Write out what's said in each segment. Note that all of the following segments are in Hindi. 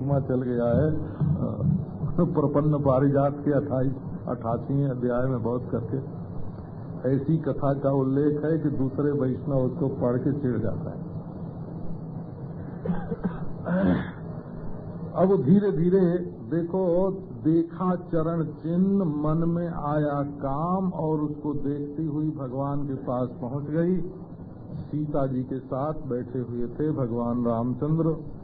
चल गया है। प्रपन्न पारिजात के अट्ठाईस अठासी अध्याय में बहुत करके। ऐसी कथा का उल्लेख है कि दूसरे वैष्णव उसको पढ़ के चिड़ जाता है। अब धीरे धीरे देखो, देखा चरण चिन्ह मन में आया काम और उसको देखती हुई भगवान के पास पहुँच गई। सीता जी के साथ बैठे हुए थे भगवान रामचंद्र।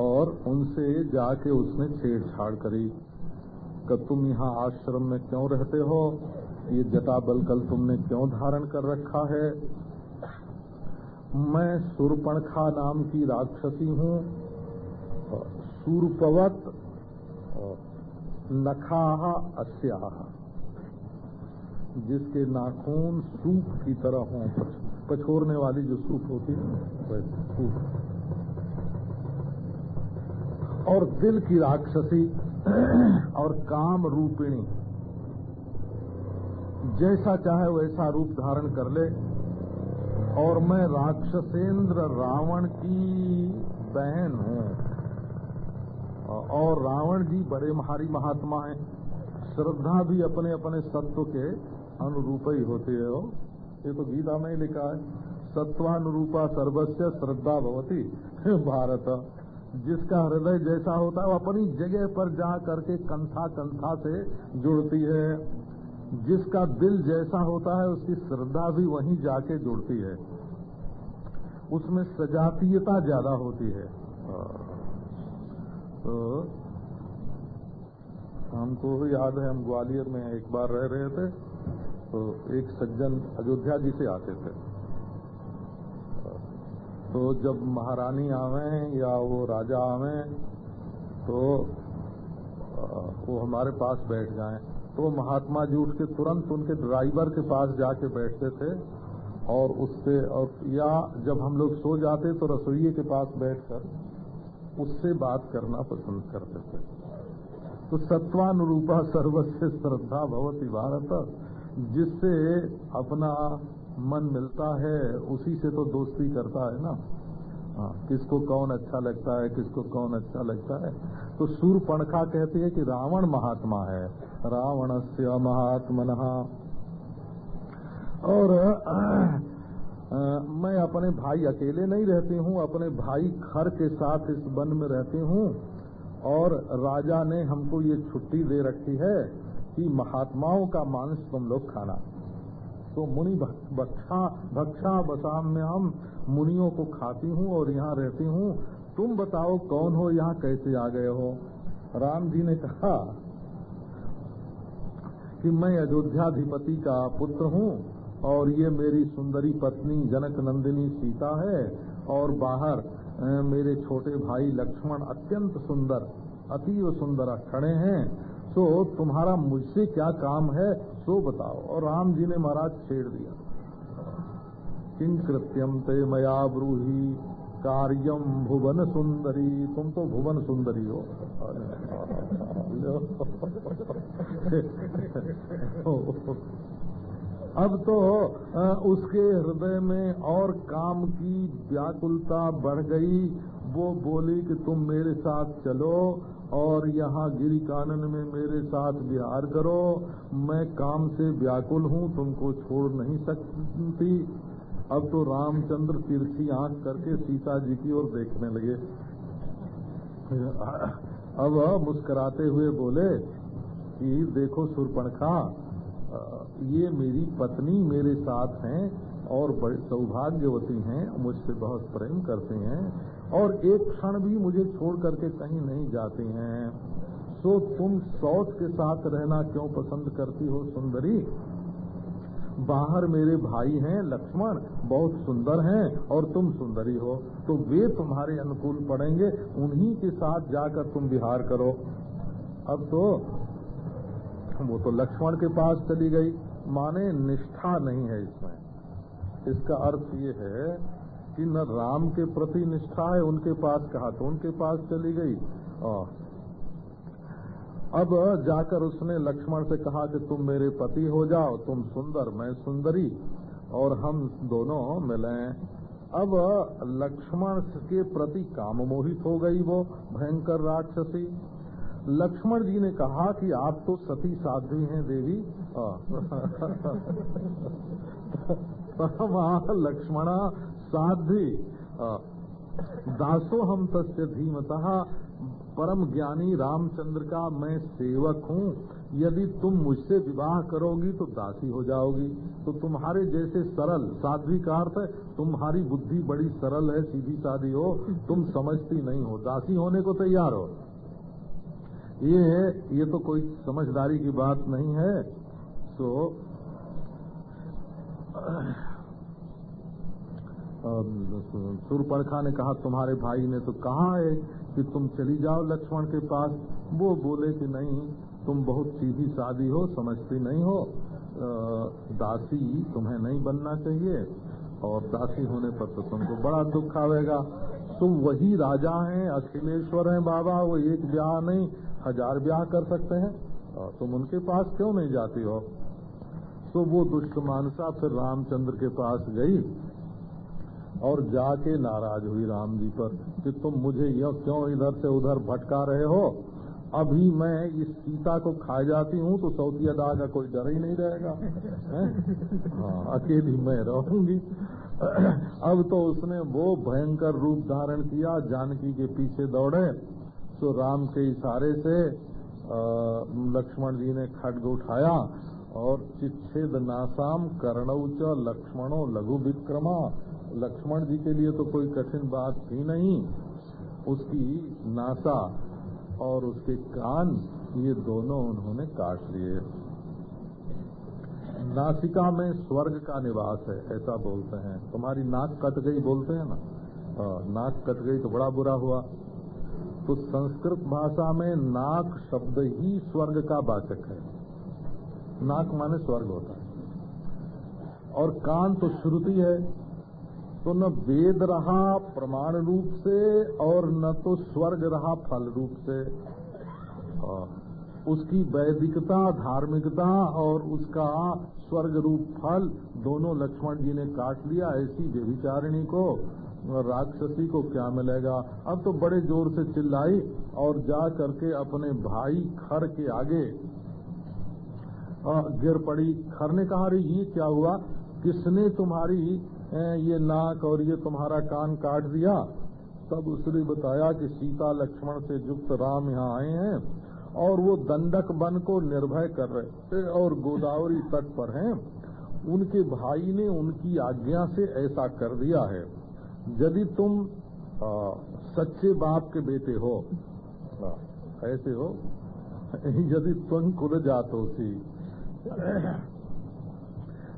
और उनसे जाके उसने छेड़छाड़ करी। कि तुम यहाँ आश्रम में क्यों रहते हो? ये जटा बल कल तुमने क्यों धारण कर रखा है? मैं सुरपणखा नाम की राक्षसी हूँ। सूरपवत नखाह अस्याह जिसके नाखून सूप की तरह हों पछोरने वाली जो सूप होती है सूप। और दिल की राक्षसी और काम रूपिणी। जैसा चाहे वैसा रूप धारण कर ले। और मैं राक्षसेंद्र रावण की बहन हूँ। और रावण जी बड़े महारी महात्मा हैं। श्रद्धा भी अपने अपने सत्व के अनुरूप ही होती है। वो ये तो गीता में ही लिखा है, सत्वानुरूपा सर्वस्व श्रद्धा भवती। भारत जिसका हृदय जैसा होता है, वो अपनी जगह पर जा करके कंथा कंथा से जुड़ती है। जिसका दिल जैसा होता है, उसकी श्रद्धा भी वहीं जाके जुड़ती है। उसमें सजातीयता ज़्यादा होती है। तो हमको याद है, हम ग्वालियर में एक बार रह रहे थे तो एक सज्जन अयोध्या जी से आते थे। तो जब महारानी आवे या वो राजा आवे तो वो हमारे पास बैठ जाएँ। तो महात्मा जी उठ के तुरंत उनके ड्राइवर के पास जाके बैठते थे और उससे, और या जब हम लोग सो जाते तो रसोइये के पास बैठकर उससे बात करना पसंद करते थे। तो सत्वानुरूपा सर्वस्व श्रद्धा भवती भारत, जिससे अपना मन मिलता है उसी से तो दोस्ती करता है ना। हाँ किसको कौन अच्छा लगता है किसको कौन अच्छा लगता है। तो सूर पणखा कहती है कि रावण महात्मा है। रावण से महात्मन। और आ, आ, मैं अपने भाई अकेले नहीं रहती हूँ अपने भाई खर के साथ इस वन में रहती हूँ। और राजा ने हमको ये छुट्टी दे रखी है कि महात्माओं का मांस तुम लोग खाना। तो मुनि भक्षा भक्षा बसाम में हम मुनियों को खाती हूँ और यहाँ रहती हूँ। तुम बताओ कौन हो, यहाँ कैसे आ गए हो? राम जी ने कहा कि मैं अयोध्याधिपति का पुत्र हूँ और ये मेरी सुंदरी पत्नी जनक नंदिनी सीता है और बाहर मेरे छोटे भाई लक्ष्मण अत्यंत सुंदर, अतीव सुंदर खड़े हैं। तो तुम्हारा मुझसे क्या काम है, सो बताओ। और राम जी ने महाराज छेड़ दिया। किं कृत्यम ते मया ब्रूही कार्यम भुवन सुंदरी तुम तो भुवन सुंदरी हो। अब तो उसके हृदय में और काम की व्याकुलता बढ़ गई। वो बोली कि तुम मेरे साथ चलो और यहाँ गिरी कानन में मेरे साथ विहार करो। मैं काम से व्याकुल हूँ, तुमको छोड़ नहीं सकती। अब तो रामचंद्र तिरछी आँख करके सीता जी की ओर देखने लगे। अब मुस्कुराते हुए बोले, कि देखो सुरपणखा, ये मेरी पत्नी मेरे साथ हैं और बड़े सौभाग्यवती हैं, मुझसे बहुत प्रेम करते हैं। और एक क्षण भी मुझे छोड़ करके कहीं नहीं जाते हैं। सो तुम शौच के साथ रहना क्यों पसंद करती हो, सुंदरी? बाहर मेरे भाई हैं, लक्ष्मण, बहुत सुंदर हैं और तुम सुंदरी हो। तो वे तुम्हारे अनुकूल पड़ेंगे, उन्हीं के साथ जाकर तुम विहार करो। अब तो वो तो लक्ष्मण के पास चली गई। माने निष्ठा नहीं है इसमें। इसका अर्थ ये है कि न राम के प्रति निष्ठा है, उनके पास कहा तो उनके पास चली गई। और अब जाकर उसने लक्ष्मण से कहा कि तुम मेरे पति हो जाओ, तुम सुंदर, मैं सुंदरी, और हम दोनों मिले। अब लक्ष्मण के प्रति काम मोहित हो गई वो भयंकर राक्षसी। लक्ष्मण जी ने कहा कि आप तो सती साध्वी हैं देवी। लक्ष्मणा साध्वी दासो हम तस्य धीमतः, परम ज्ञानी रामचंद्र का मैं सेवक हूँ। यदि तुम मुझसे विवाह करोगी तो दासी हो जाओगी। तो तुम्हारे जैसे सरल, साध्वी का अर्थ तुम्हारी बुद्धि बड़ी सरल है, सीधी सादी हो, तुम समझती नहीं हो। दासी होने को तैयार हो। ये ये तो कोई समझदारी की बात नहीं है। तो सुरपड़खा ने कहा, तुम्हारे भाई ने तो कहा है कि तुम चली जाओ लक्ष्मण के पास। वो बोले कि नहीं, तुम बहुत सीधी शादी हो, समझती नहीं हो। दासी तुम्हें नहीं बनना चाहिए। और दासी होने पर तो तुमको बड़ा दुख आवेगा तुम वही राजा हैं, अखिलेश्वर हैं बाबा, वो एक ब्याह नहीं, हज़ार ब्याह कर सकते हैं। तुम उनके पास क्यों नहीं जाती हो? तो वो दुष्ट मानसा फिर रामचंद्र के पास गई। और जाके नाराज़ हुई राम जी पर कि तुम मुझे यह क्यों इधर से उधर भटका रहे हो? अभी मैं इस सीता को खा जाती हूँ तो सऊदी अदा का कोई डर ही नहीं रहेगा। हाँ, अकेली मैं रहूँगी। अब तो उसने वो भयंकर रूप धारण किया जानकी के पीछे दौड़े। तो राम के इशारे से लक्ष्मण जी ने खड्ग उठाया और चिच्छेद नासाम कर्णौच लक्ष्मणों लघु विक्रमा। लक्ष्मण जी के लिए तो कोई कठिन बात थी नहीं। उसकी नासा और उसके कान, ये दोनों उन्होंने काट लिए। नासिका में स्वर्ग का निवास है, ऐसा बोलते हैं। तुम्हारी नाक कट गई बोलते हैं ना? नाक कट गई तो बड़ा बुरा हुआ। तो संस्कृत भाषा में नाक शब्द ही स्वर्ग का वाचक है। नाक माने स्वर्ग होता है। और कान तो श्रुति है। तो न वेद रहा प्रमाण रूप से और न तो स्वर्ग रहा फल रूप से। उसकी वैदिकता, धार्मिकता और उसका स्वर्ग रूप फल दोनों लक्ष्मण जी ने काट लिया। ऐसी व्यभिचारिणी को, राक्षसी को क्या मिलेगा? अब तो बड़े ज़ोर से चिल्लाई और जा करके अपने भाई खर के आगे गिर पड़ी। खर ने कहा रे ये क्या हुआ? किसने तुम्हारी ये नाक और ये तुम्हारा कान काट दिया। तब उसने बताया कि सीता लक्ष्मण से युक्त राम यहाँ आए हैं और वो दंडक बन को निर्भय कर रहे और गोदावरी तट पर हैं। उनके भाई ने उनकी आज्ञा से ऐसा कर दिया है। यदि तुम आ, सच्चे बाप के बेटे हो आ, ऐसे हो यदि तुम कुल जातो सी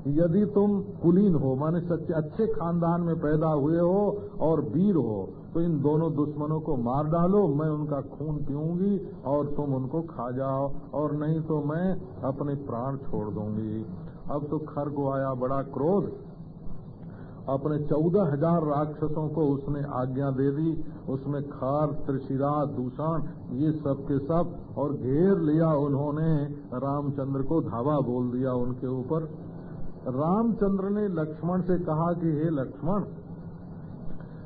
यदि तुम कुलीन हो, माने सच्चे, अच्छे खानदान में पैदा हुए हो और वीर हो तो इन दोनों दुश्मनों को मार डालो, मैं उनका खून पीऊँगी और तुम उनको खा जाओ, और नहीं तो मैं अपने प्राण छोड़ दूँगी। अब तो खर को आया बड़ा क्रोध। अपने चौदह हज़ार राक्षसों को उसने आज्ञा दे दी, उसमें खार, त्रिशिरा, दूषण, ये सब के सब, और घेर लिया उन्होंने, रामचंद्र को धावा बोल दिया उनके ऊपर। रामचंद्र ने लक्ष्मण से कहा कि हे लक्ष्मण,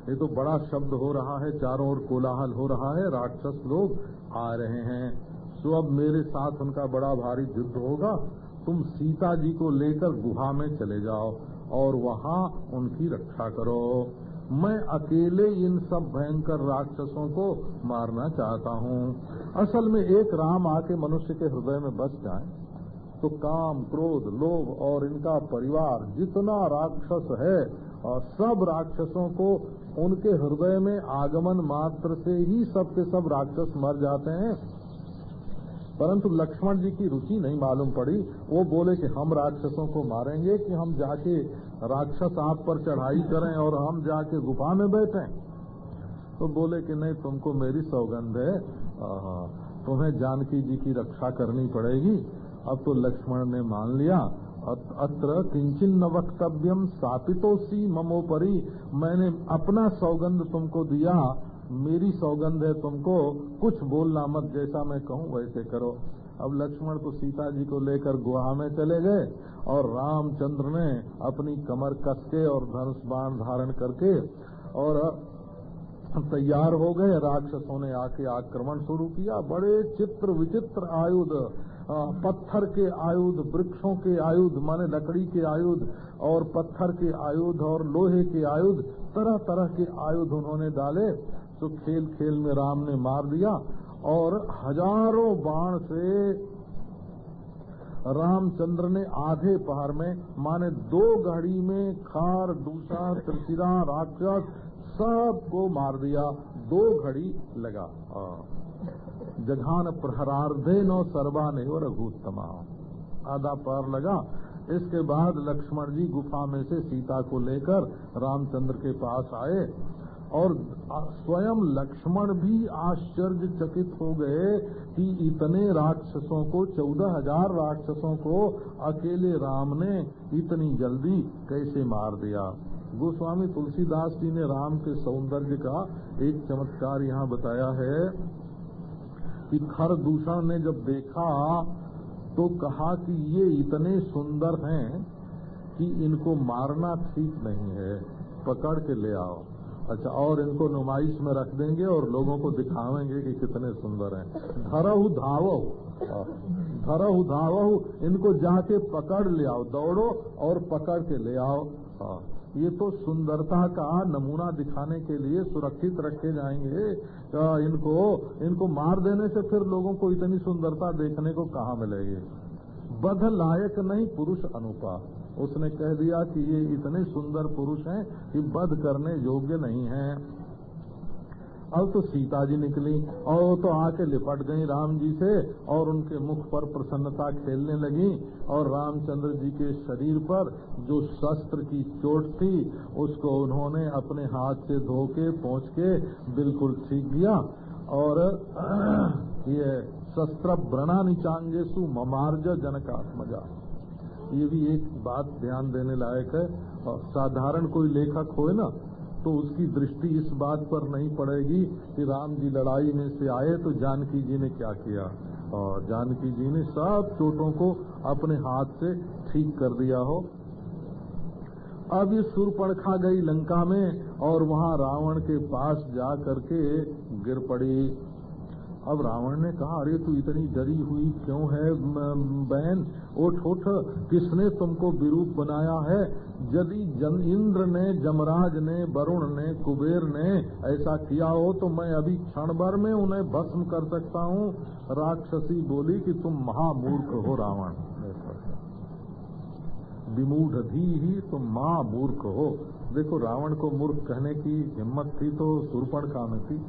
ये तो बड़ा शब्द हो रहा है, चारों ओर कोलाहल हो रहा है, राक्षस लोग आ रहे हैं। सो अब मेरे साथ उनका बड़ा भारी युद्ध होगा, तुम सीता जी को लेकर गुहा में चले जाओ और वहाँ उनकी रक्षा करो। मैं अकेले इन सब भयंकर राक्षसों को मारना चाहता हूँ। असल में एक राम आके मनुष्य के हृदय में बस जाए। तो काम क्रोध, लोभ और इनका परिवार जितना राक्षस है, और सब राक्षसों को उनके हृदय में आगमन मात्र से ही सब के सब राक्षस मर जाते हैं। परंतु लक्ष्मण जी की रुचि नहीं मालूम पड़ी। वो बोले कि हम राक्षसों को मारेंगे कि हम जाके राक्षस आप पर चढ़ाई करें और हम जाके गुफा में बैठे। तो बोले कि नहीं, तुमको मेरी सौगंध है। तुम्हें जानकी जी की रक्षा करनी पड़ेगी। अब तो लक्ष्मण ने मान लिया। अत्र किंचन न वक्तव्यम सापितोसी ममोपरी। मैंने अपना सौगंध तुमको दिया, मेरी सौगंध है तुमको, कुछ बोलना मत, जैसा मैं कहूँ वैसे करो। अब लक्ष्मण तो सीता जी को लेकर गुहा में चले गए और रामचंद्र ने अपनी कमर कस के और धनुष बाण धारण करके और तैयार हो गए। राक्षसों ने आके आक्रमण शुरू किया। बड़े चित्र विचित्र आयुध पत्थर के आयुध, वृक्षों के आयुध, माने लकड़ी के आयुध और पत्थर के आयुध और लोहे के आयुध तरह तरह के आयुध उन्होंने डाले तो खेल खेल में राम ने मार दिया और हज़ारों बाण से रामचंद्र ने आधे पहर में, माने दो घड़ी में खार दूसरा त्रिशिरा राक्षस, सबको मार दिया, दो घड़ी लगा। जघान प्रहरार्धे नो सर्वा ने रघुत्तमा। आधा पार लगा। इसके बाद लक्ष्मण जी गुफा में से सीता को लेकर रामचंद्र के पास आए और स्वयं लक्ष्मण भी आश्चर्यचकित हो गए कि इतने राक्षसों को, चौदह हज़ार राक्षसों को अकेले राम ने इतनी जल्दी कैसे मार दिया? गोस्वामी तुलसीदास जी ने राम के सौंदर्य का एक चमत्कार यहाँ बताया है। कि खर दूषण ने जब देखा तो कहा कि ये इतने सुंदर हैं कि इनको मारना ठीक नहीं है। पकड़ के ले आओ। अच्छा और इनको नुमाइश में रख देंगे और लोगों को दिखावेंगे कि कितने सुंदर हैं। धरहु धावो। धरहु धावो। इनको जाके पकड़ ले आओ। दौड़ो और पकड़ के ले आओ। ये तो सुंदरता का नमूना दिखाने के लिए सुरक्षित रखे जाएँगे। इनको इनको मार देने से फिर लोगों को इतनी सुंदरता देखने को कहा मिलेगी? बध लायक नहीं पुरुष अनुपा। उसने कह दिया कि ये इतने सुंदर पुरुष हैं कि बध करने योग्य नहीं हैं। अब तो सीता जी निकली और वो तो आके लिपट गई राम जी से और उनके मुख पर प्रसन्नता खेलने लगी और रामचंद्र जी के शरीर पर जो शस्त्र की चोट थी, उसको उन्होंने अपने हाथ से धो के पहुँच के बिल्कुल ठीक किया। और ये शस्त्र व्रणा निचांगेसु ममार्ज जनकात्मजा। ये भी एक बात ध्यान देने लायक है। और साधारण कोई लेखक हो ना तो उसकी दृष्टि इस बात पर नहीं पड़ेगी कि राम जी लड़ाई में से आए तो जानकी जी ने क्या किया। और जानकी जी ने सब चोटों को अपने हाथ से ठीक कर दिया हो। अब ये सुरपणखा गई लंका में और वहाँ रावण के पास जा करके गिर पड़ी। अब रावण ने कहा, अरे तू इतनी डरी हुई क्यों है बहन? उठ उठ, किसने तुमको विरूप बनाया है? यदि जन, इंद्र ने, जमराज ने, वरुण ने, कुबेर ने ऐसा किया हो तो मैं अभी क्षण भर में उन्हें भस्म कर सकता हूँ। राक्षसी बोली कि, तुम महामूर्ख हो, रावण। विमूढ़ ही तुम महामूर्ख हो। देखो, रावण को मूर्ख कहने की हिम्मत थी तो सुरपण का थी।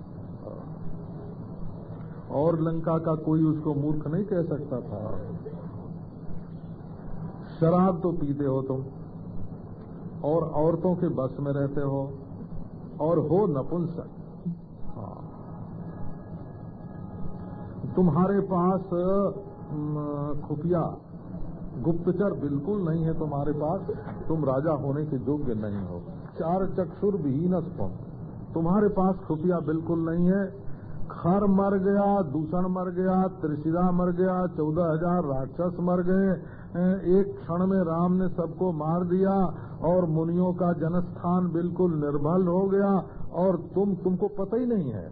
और लंका का कोई उसको मूर्ख नहीं कह सकता था। शराब तो पीते हो तुम, और औरतों के बस में रहते हो, और हो नपुंसक। हाँ। तुम्हारे पास खुफिया गुप्तचर बिल्कुल नहीं है तुम्हारे पास, तुम राजा होने के योग्य नहीं हो। चार चक्षुर विहीन तुम्हारे पास खुफिया बिल्कुल नहीं है खर मर गया, दूषण मर गया, त्रिशिरा मर गया, चौदह हज़ार राक्षस मर गए एक क्षण में राम ने सबको मार दिया और मुनियों का जनस्थान बिल्कुल निर्भल हो गया और तुम, तुमको पता ही नहीं है।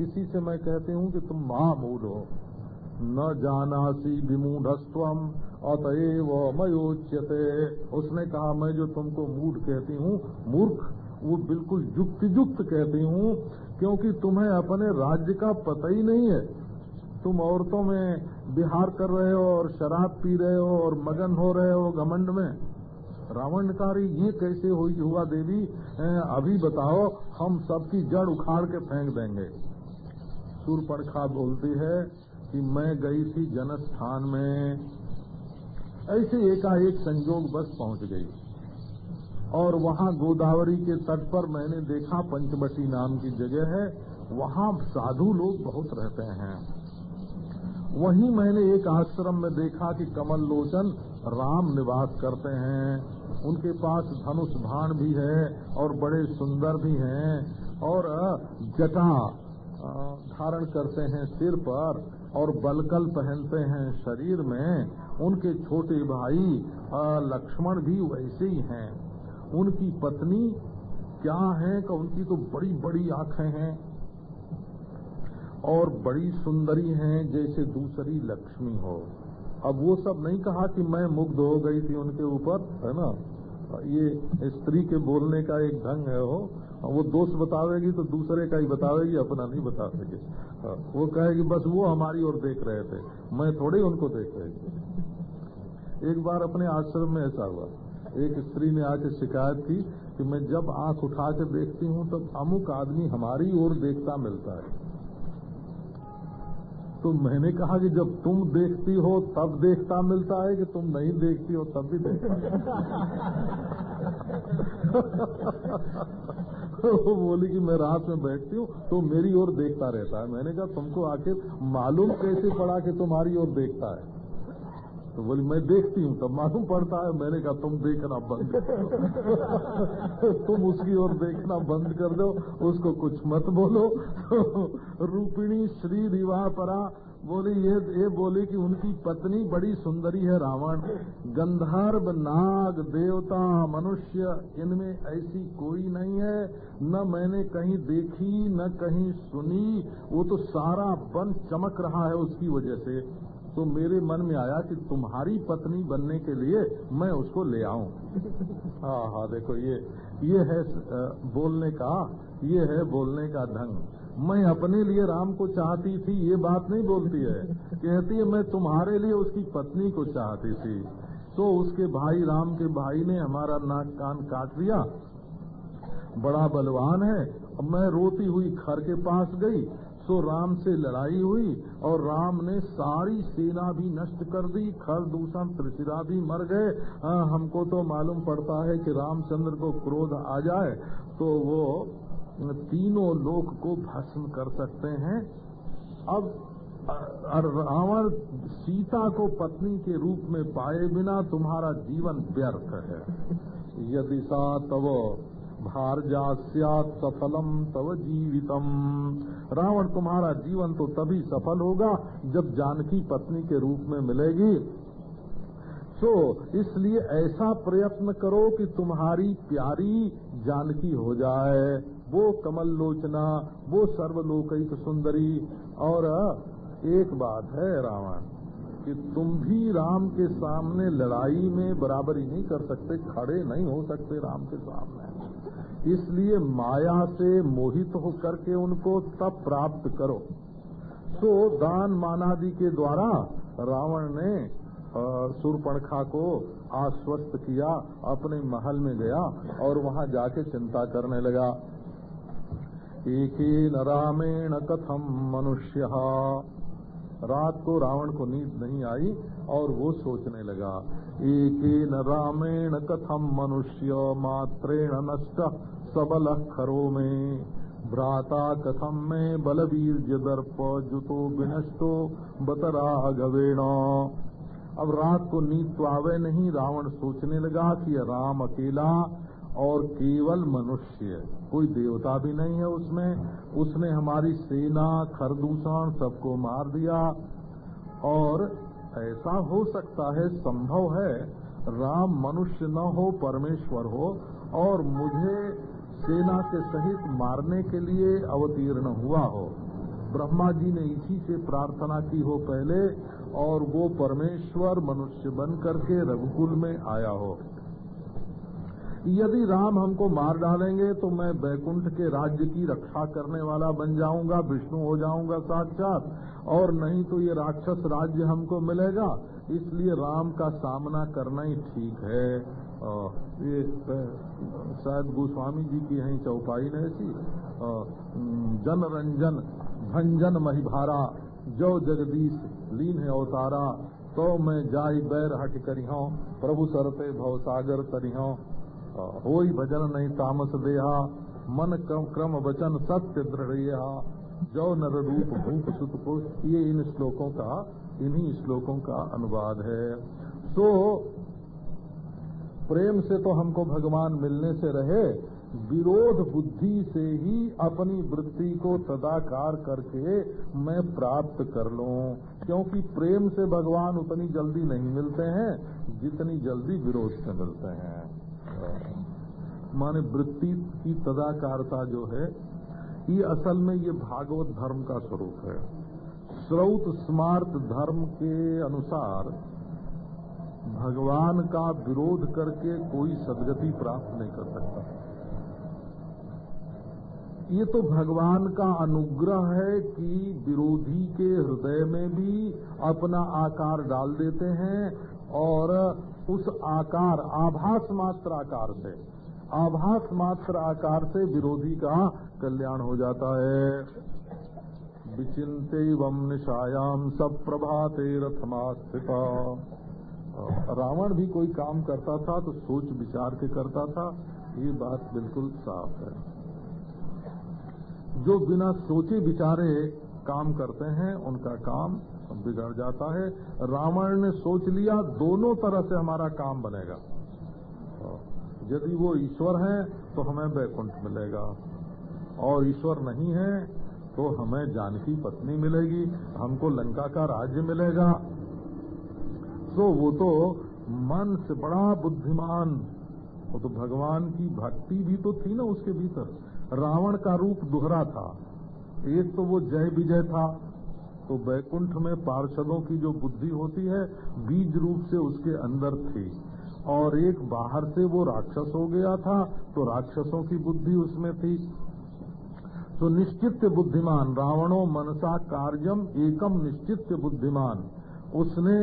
इसी से मैं कहती हूँ कि तुम महामूढ़ हो। न जानासी विमूढ़स्वम अतएव मयोच्यते। उसने कहा, मैं जो तुमको मूढ़ कहती हूँ, मूर्ख, वो बिल्कुल युक्त युक्त कहती हूँ क्योंकि तुम्हें अपने राज्य का पता ही नहीं है। तुम औरतों में बिहार कर रहे हो और शराब पी रहे हो और मगन हो रहे हो घमंड में। रावणकारी ये कैसे हुई हुआ देवी अभी बताओ, हम सबकी जड़ उखाड़ के फेंक देंगे। सूरपणखा बोलती है कि मैं गई थी जनस्थान में। ऐसे एकाएक संजोग बस पहुँच गई। और वहाँ गोदावरी के तट पर मैंने देखा पंचवटी नाम की जगह है। वहाँ साधु लोग बहुत रहते हैं। वहीं मैंने एक आश्रम में देखा कि कमल लोचन राम निवास करते हैं। उनके पास धनुष भाण भी है और बड़े सुंदर भी हैं और जटा धारण करते हैं सिर पर और बलकल पहनते हैं शरीर में। उनके छोटे भाई लक्ष्मण भी वैसे ही हैं। उनकी पत्नी क्या है कि उनकी तो बड़ी बड़ी आँखें हैं और बड़ी सुंदरी हैं, जैसे दूसरी लक्ष्मी हो। अब वो सब नहीं कहा कि मैं मुग्ध हो गई थी उनके ऊपर, है ना? ये स्त्री के बोलने का एक ढंग है वो। वो दोष बतावेगी तो दूसरे का ही बतावेगी, अपना नहीं बता सके। वो कहेगी, बस वो हमारी ओर देख रहे थे, मैं थोड़े उनको देख रही थी। एक बार अपने आश्रम में ऐसा हुआ। एक स्त्री ने आके शिकायत की कि मैं जब आँख उठा के देखती हूँ तब अमुक आदमी हमारी ओर देखता मिलता है। तो मैंने कहा कि जब तुम देखती हो, तब देखता मिलता है कि तुम नहीं देखती हो, तब भी देखता वो बोली कि मैं रात में बैठती हूँ तो मेरी ओर देखता रहता है। मैंने कहा, तुमको आखिर मालूम कैसे पड़ा कि तुम्हारी ओर देखता है? तो बोली, मैं देखती हूँ, तब मालूम पड़ता है। मैंने कहा, तुम देखना बंद तुम उसकी ओर देखना बंद कर दो, उसको कुछ मत बोलो। रूपिणी श्री रिवाह परा बोली, ये ये बोली कि उनकी पत्नी बड़ी सुंदरी है रावण। गंधर्व नाग देवता मनुष्य, इनमें ऐसी कोई नहीं है। न मैंने कहीं देखी, न कहीं सुनी। वो तो सारा बन चमक रहा है उसकी वजह से। तो मेरे मन में आया कि तुम्हारी पत्नी बनने के लिए मैं उसको ले आऊँ। हाँ हाँ देखो, ये ये है बोलने का, ये है बोलने का ढंग। मैं अपने लिए राम को चाहती थी, ये बात नहीं बोलती है। कहती है, मैं तुम्हारे लिए उसकी पत्नी को चाहती थी। तो उसके भाई, राम के भाई ने हमारा नाक कान काट दिया। बड़ा बलवान है। अब मैं रोती हुई खर के पास गई सो राम से लड़ाई हुई और राम ने सारी सेना भी नष्ट कर दी, खर दूषण त्रिशिरा भी मर गए। हमको तो मालूम पड़ता है कि रामचंद्र को क्रोध आ जाए तो वो तीनों लोक को भस्म कर सकते हैं। अब रावण सीता को पत्नी के रूप में पाए बिना तुम्हारा जीवन व्यर्थ है। यदि सा तब भार्या सफलम तव जीवितम। रावण, तुम्हारा जीवन तो तभी सफल होगा जब जानकी पत्नी के रूप में मिलेगी। तो इसलिए ऐसा प्रयत्न करो कि तुम्हारी प्यारी जानकी हो जाए। वो कमल लोचना वो सर्वलोकिक सुंदरी। और एक बात है रावण, कि तुम भी राम के सामने लड़ाई में बराबरी नहीं कर सकते, खड़े नहीं हो सकते राम के सामने। इसलिए माया से मोहित होकर के उनको तब प्राप्त करो। सो दान मानादि के द्वारा रावण ने सुरपणखा को आश्वस्त किया, अपने महल में गया और वहाँ जाके चिंता करने लगा। एक रामेण कथम मनुष्य। रात को रावण को नींद नहीं आई और वो सोचने लगा एक रामेण कथम मनुष्य मात्रेण नष्ट सबल खरो में। भ्राता कथम में बलवीर दर्प जुतो विनष्टो बतरा गवेण। अब रात को नींद तो आवे नहीं, रावण सोचने लगा कि राम अकेला और केवल मनुष्य कोई देवता भी नहीं है उसमें। उसने हमारी सेना, खरदूषण सबको मार दिया। और ऐसा हो सकता है, संभव है, राम मनुष्य न हो, परमेश्वर हो, और मुझे सेना के सहित मारने के लिए अवतीर्ण हुआ हो। ब्रह्मा जी ने इसी से प्रार्थना की हो पहले, और वो परमेश्वर मनुष्य बन करके रघुकुल में आया हो। यदि राम हमको मार डालेंगे तो मैं बैकुंठ के राज्य की रक्षा करने वाला बन जाऊँगा, विष्णु हो जाऊँगा साक्षात, और नहीं तो ये राक्षस राज्य हमको मिलेगा। इसलिए राम का सामना करना ही ठीक है। ये शायद गोस्वामी जी की यही चौपाई ने ऐसी। जन रंजन भंजन महिभारा जो जगदीश, लीन है अवतारा तो मैं जाई बैर हट करियो प्रभु सरते भव सागर तरियो हो भजन नहीं तामस देहा, मन क्रम क्रम वचन सत्य दृढ़ जो नर रूप भूप सुत को ये इन श्लोकों का, इन्हीं श्लोकों का अनुवाद है। तो प्रेम से तो हमको भगवान मिलने से रहे, विरोध बुद्धि से ही अपनी वृत्ति को सदाकार करके मैं प्राप्त कर लूँ। क्योंकि प्रेम से भगवान उतनी जल्दी नहीं मिलते हैं, जितनी जल्दी विरोध से मिलते हैं। माने वृत्ति की तदाकारता जो है, ये असल में ये भागवत धर्म का स्वरूप है। श्रौत स्मार्त धर्म के अनुसार भगवान का विरोध करके कोई सदगति प्राप्त नहीं कर सकता। ये तो भगवान का अनुग्रह है कि विरोधी के हृदय में भी अपना आकार डाल देते हैं और उस आकार, आभास मात्र आकार से, आभास मात्र आकार से विरोधी का कल्याण हो जाता है। विचिंते वम निशायाम सब प्रभाते रथमास्थिता। रावण भी कोई काम करता था तो सोच विचार के करता था, ये बात बिल्कुल साफ़ है। जो बिना सोचे विचारे काम करते हैं, उनका काम बिगड़ जाता है। रावण ने सोच लिया, दोनों तरह से हमारा काम बनेगा। यदि वो ईश्वर है तो हमें वैकुंठ मिलेगा। और ईश्वर नहीं है तो हमें जानकी पत्नी मिलेगी, हमको लंका का राज्य मिलेगा। तो वो तो मन से बड़ा बुद्धिमान, वो तो भगवान की भक्ति भी तो थी ना उसके भीतर। रावण का रूप दोहरा था। एक तो वो जय विजय था तो बैकुंठ में पार्षदों की जो बुद्धि होती है, बीज रूप से उसके अंदर थी। और एक बाहर से वो राक्षस हो गया था तो राक्षसों की बुद्धि उसमें थी। तो निश्चित बुद्धिमान, रावणों मनसा कार्यम एकम निश्चित बुद्धिमान। उसने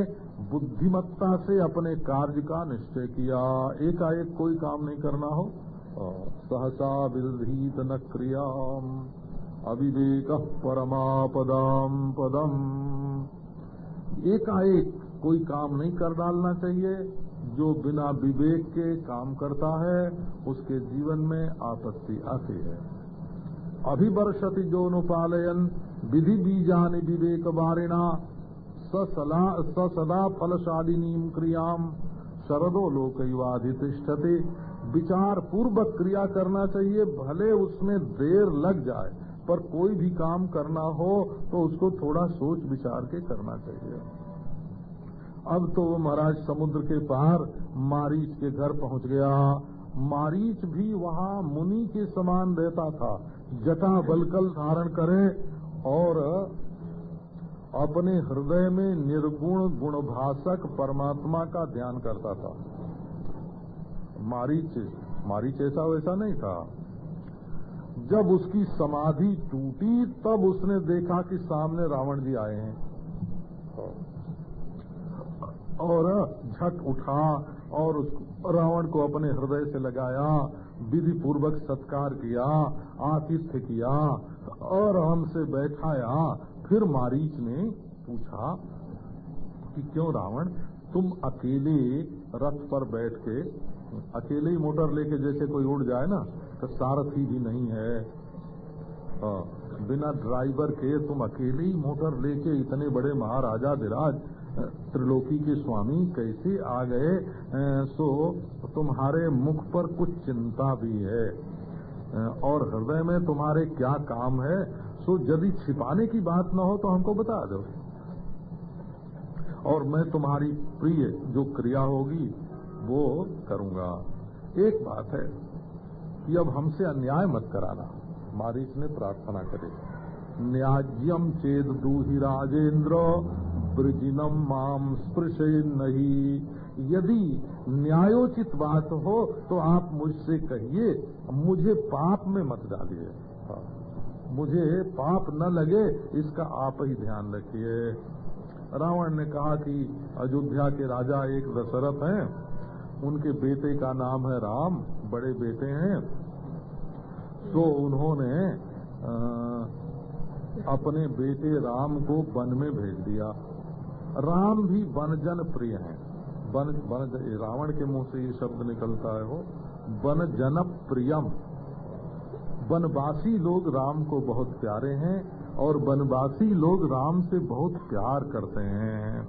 बुद्धिमत्ता से अपने कार्य का निश्चय किया। एकाएक कोई काम नहीं करना हो। सहसा विधीत न क्रिया अविवेक परमापदम पदम। एकाएक कोई काम नहीं कर डालना चाहिए। जो बिना विवेक के काम करता है, उसके जीवन में आपत्ति आती है। अभिवर्षति जो अनुपालयन विधि बीजानि विवेक वारिणा ससदा फलशालिनी क्रियाम। शरदो लोकवाधिष्ठते विचार पूर्वक क्रिया करना चाहिए, भले उसमें देर लग जाए। पर कोई भी काम करना हो तो उसको थोड़ा सोच विचार के करना चाहिए। अब तो वो महाराज समुद्र के पार मारीच के घर पहुँच गया। मारीच भी वहाँ मुनि के समान रहता था जटा बलकल धारण करे और अपने हृदय में निर्गुण गुणभाषक परमात्मा का ध्यान करता था। मारीच मारीच ऐसा वैसा नहीं था। जब उसकी समाधि टूटी, तब उसने देखा कि सामने रावण जी आए हैं। और झट उठा और रावण को अपने हृदय से लगाया विधि पूर्वक सत्कार किया, आतिथ्य किया और हमसे बैठाया। फिर मारीच ने पूछा कि क्यों रावण, तुम अकेले रथ पर बैठ के, अकेले ही मोटर लेके जैसे कोई उड़ जाए ना सारथी भी नहीं है। आ, बिना ड्राइवर के तुम अकेले ही मोटर लेके इतने बड़े महाराजा विराज त्रिलोकी के स्वामी कैसे आ गए सो तुम्हारे मुख पर कुछ चिंता भी है। और हृदय में तुम्हारे क्या काम है सो यदि छिपाने की बात न हो तो हमको बता दो। और मैं तुम्हारी प्रिय जो क्रिया होगी वो करूँगा। एक बात है कि अब हमसे अन्याय मत कराना। मारीच ने प्रार्थना करे। न्याज्यम चेद दूही राजेंद्र ब्रजिनम माम स्पृशे नहीं। यदि न्यायोचित बात हो तो आप मुझसे कहिए, मुझे पाप में मत डालिए। हाँ। मुझे पाप न लगे, इसका आप ही ध्यान रखिए। रावण ने कहा कि अयोध्या के राजा एक दशरथ हैं। उनके बेटे का नाम है राम। बड़े बेटे हैं तो उन्होंने आ, अपने बेटे राम को वन में भेज दिया। राम भी वनजन प्रिय हैं। वन रावण के मुँह से ये शब्द निकलता है वो। वन जन प्रियम। वनवासी लोग राम को बहुत प्यारे हैं और वनवासी लोग राम से बहुत प्यार करते हैं।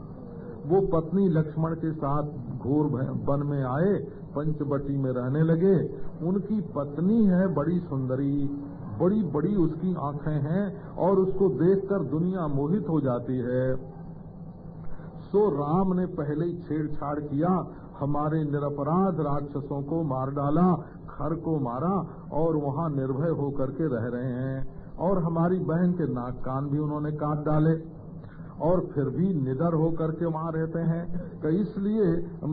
वो पत्नी लक्ष्मण के साथ घोर वन में आए पंचवटी में रहने लगे। उनकी पत्नी है बड़ी सुंदरी। बड़ी बड़ी उसकी आँखें हैं और उसको देखकर दुनिया मोहित हो जाती है। सो राम ने पहले ही छेड़छाड़ किया। हमारे निरपराध राक्षसों को मार डाला, खर को मारा और वहाँ निर्भय होकर के रह रहे हैं। और हमारी बहन के नाक कान भी उन्होंने काट डाले। और फिर भी निडर होकर के वहाँ रहते हैं तो इसलिए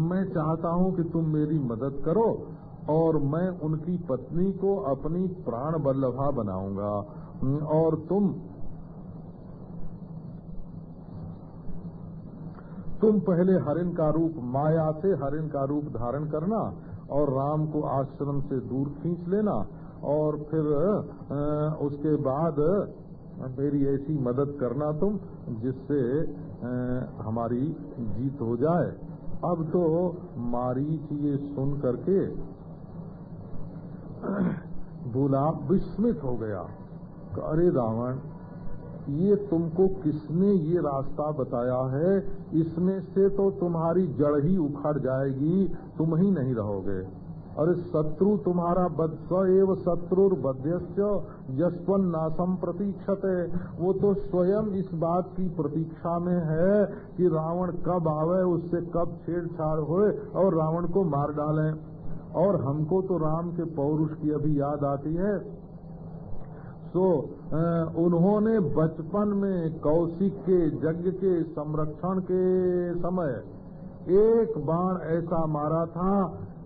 मैं चाहता हूँ कि तुम मेरी मदद करो और मैं उनकी पत्नी को अपनी प्राण बल्लभा बनाऊँगा। और तुम तुम पहले हरिन का रूप, माया से हरिन का रूप धारण करना और राम को आश्रम से दूर खींच लेना और फिर उसके बाद मेरी ऐसी मदद करना तुम जिससे हमारी जीत हो जाए। अब तो मारीच ये सुन करके बोला विस्मित हो गया। अरे रावण, ये तुमको किसने ये रास्ता बताया है? इसमें से तो तुम्हारी जड़ ही उखड़ जाएगी, तुम ही नहीं रहोगे। अरे शत्रु तुम्हारा बद्स एव शत्रुर बध्यस्य यशवन नासम प्रतीक्षते वो तो स्वयं इस बात की प्रतीक्षा में है कि रावण कब आवे, उससे कब छेड़छाड़ होए और रावण को मार डालें। और हमको तो राम के पौरुष की अभी याद आती है। सो उन्होंने बचपन में कौशिक के यज्ञ के संरक्षण के समय एक बाण ऐसा मारा था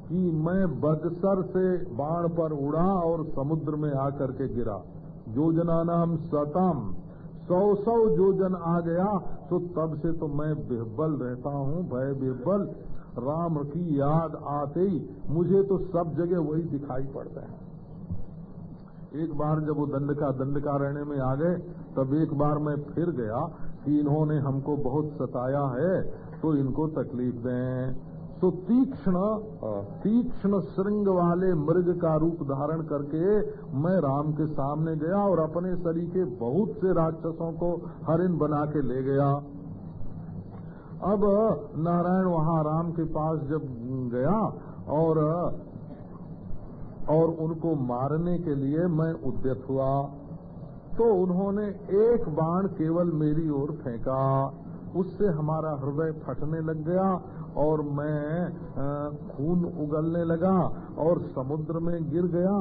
कि मैं बदसर से बाण पर उड़ा और समुद्र में आकर के गिरा। योजना नाम सतम। सौ सौ जोजन आ गया तो तब से तो मैं बेहबल रहता हूँ, भय बेहबल। राम की याद आते ही मुझे तो सब जगह वही दिखाई पड़ते हैं। एक बार जब वो दंड का दंड का रहने में आ गए, तब एक बार मैं फिर गया कि इन्होंने हमको बहुत सताया है तो इनको तकलीफ़ दें। तो तीक्ष्ण तीक्ष्ण श्रृंग वाले मृग का रूप धारण करके मैं राम के सामने गया और अपने शरीर के बहुत से राक्षसों को हरिण बना के ले गया। अब नारायण वहाँ राम के पास जब गया और और उनको मारने के लिए मैं उद्यत हुआ तो उन्होंने एक बाण केवल मेरी ओर फेंका। उससे हमारा हृदय फटने लग गया और मैं खून उगलने लगा और समुद्र में गिर गया।